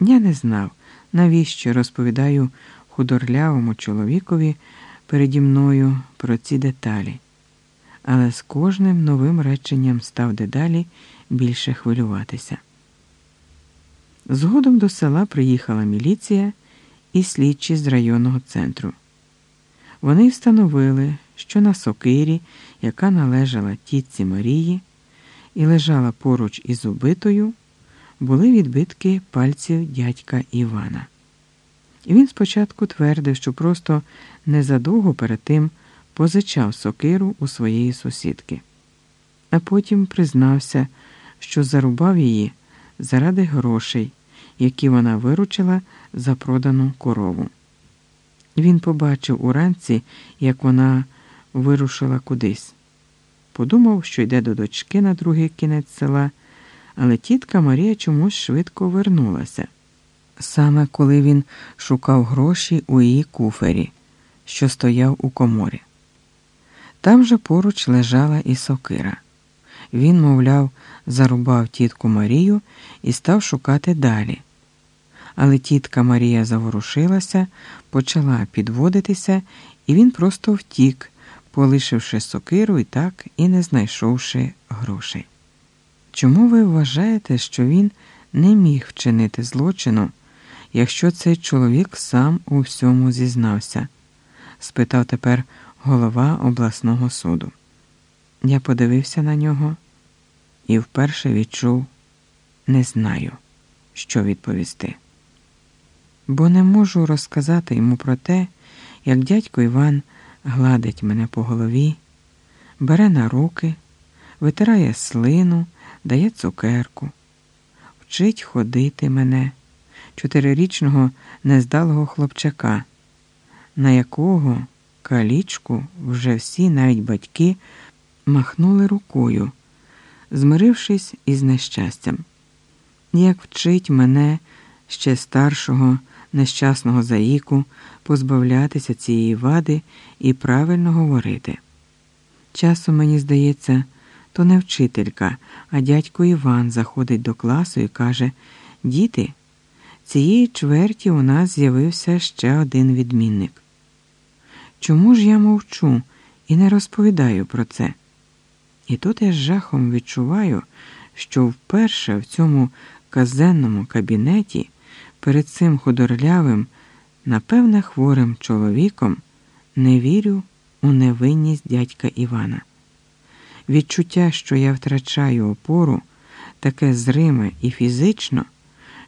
Я не знав, навіщо розповідаю худорлявому чоловікові переді мною про ці деталі, але з кожним новим реченням став дедалі більше хвилюватися. Згодом до села приїхала міліція і слідчі з районного центру. Вони встановили, що на сокирі, яка належала тітці Марії і лежала поруч із убитою, були відбитки пальців дядька Івана. Він спочатку твердив, що просто незадовго перед тим позичав сокиру у своєї сусідки, а потім признався, що зарубав її заради грошей, які вона виручила за продану корову. Він побачив уранці, як вона вирушила кудись. Подумав, що йде до дочки на другий кінець села, але тітка Марія чомусь швидко вернулася. Саме коли він шукав гроші у її куфері, що стояв у коморі. Там же поруч лежала і сокира. Він, мовляв, зарубав тітку Марію і став шукати далі. Але тітка Марія заворушилася, почала підводитися, і він просто втік, полишивши сокиру і так і не знайшовши грошей. Чому ви вважаєте, що він не міг вчинити злочину, якщо цей чоловік сам у всьому зізнався? спитав тепер голова обласного суду. Я подивився на нього і вперше відчув не знаю, що відповісти. Бо не можу розказати йому про те, як дядько Іван гладить мене по голові, бере на руки, витирає слину, дає цукерку, вчить ходити мене, чотирирічного нездалого хлопчака, на якого калічку вже всі, навіть батьки, махнули рукою, змирившись із нещастям. Як вчить мене ще старшого нещасного заїку позбавлятися цієї вади і правильно говорити. Часом, мені здається, то не вчителька, а дядько Іван заходить до класу і каже: Діти, цієї чверті у нас з'явився ще один відмінник. Чому ж я мовчу і не розповідаю про це? І тут я з жахом відчуваю, що вперше в цьому казенному кабінеті перед цим худорлявим, напевне, хворим чоловіком не вірю у невинність дядька Івана. Відчуття, що я втрачаю опору, таке зриме і фізично,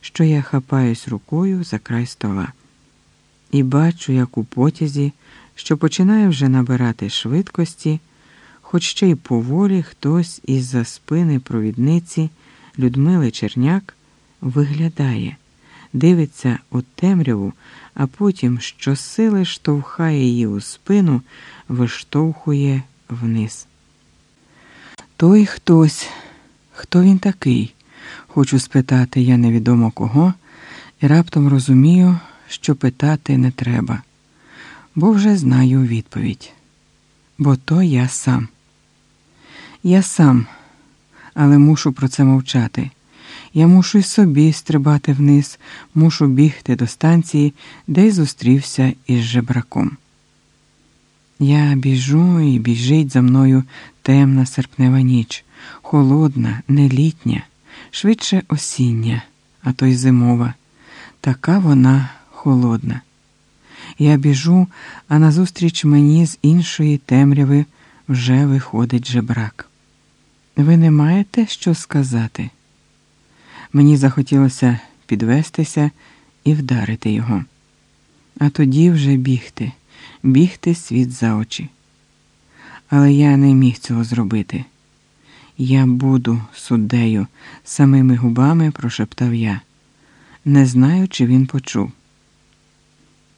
що я хапаюсь рукою за край стола. І бачу, як у потязі, що починає вже набирати швидкості, хоч ще й поволі хтось із за спини провідниці Людмили Черняк виглядає дивиться у темряву, а потім щосили штовхає її у спину, виштовхує вниз. Той хтось, хто він такий, хочу спитати я невідомо кого, і раптом розумію, що питати не треба, бо вже знаю відповідь. Бо то я сам. Я сам, але мушу про це мовчати. Я мушу й собі стрибати вниз, мушу бігти до станції, де й зустрівся із жебраком. Я біжу і біжить за мною темна серпнева ніч, холодна, не літня, швидше осіння, а то й зимова. Така вона холодна. Я біжу, а назустріч мені з іншої темряви вже виходить жебрак. Ви не маєте що сказати? Мені захотілося підвестися і вдарити його, а тоді вже бігти, бігти світ за очі. Але я не міг цього зробити. Я буду суддею, самими губами прошептав я. Не знаю, чи він почув.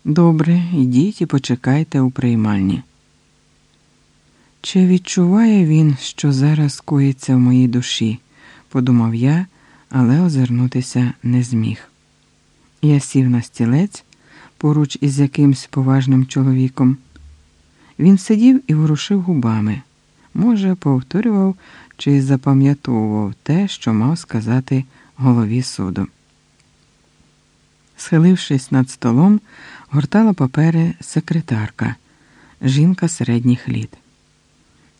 Добре, йдіть і почекайте у приймальні. Чи відчуває він, що зараз коїться в моїй душі? подумав я але озирнутися не зміг. Я сів на стілець поруч із якимсь поважним чоловіком. Він сидів і ворушив губами, може, повторював чи запам'ятовував те, що мав сказати голові суду. Схилившись над столом, гортала папери секретарка, жінка середніх літ.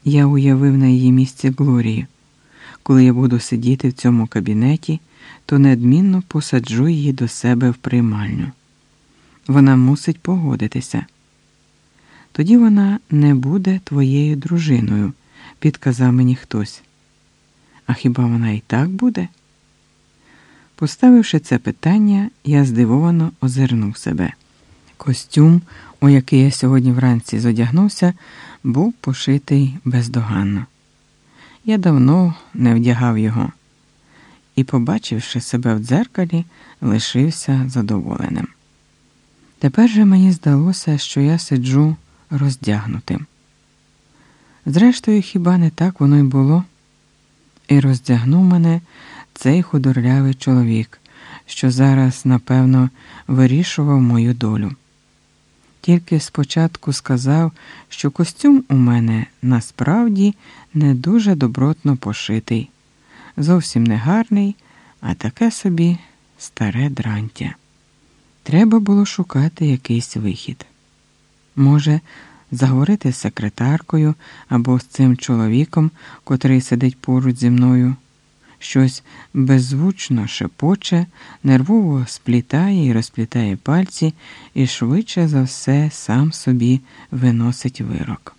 Я уявив на її місці Глорію. Коли я буду сидіти в цьому кабінеті, то неодмінно посаджу її до себе в приймальню. Вона мусить погодитися. Тоді вона не буде твоєю дружиною, підказав мені хтось. А хіба вона і так буде? Поставивши це питання, я здивовано озирнув себе. Костюм, у який я сьогодні вранці зодягнувся, був пошитий бездоганно. Я давно не вдягав його і, побачивши себе в дзеркалі, лишився задоволеним. Тепер же мені здалося, що я сиджу роздягнутим. Зрештою, хіба не так воно й було? І роздягнув мене цей худорлявий чоловік, що зараз, напевно, вирішував мою долю. Тільки спочатку сказав, що костюм у мене насправді не дуже добротно пошитий, зовсім не гарний, а таке собі старе дрантя. Треба було шукати якийсь вихід. Може, заговорити з секретаркою або з цим чоловіком, котрий сидить поруч зі мною, щось беззвучно шепоче, нервово сплітає і розплітає пальці, і швидше за все сам собі виносить вирок.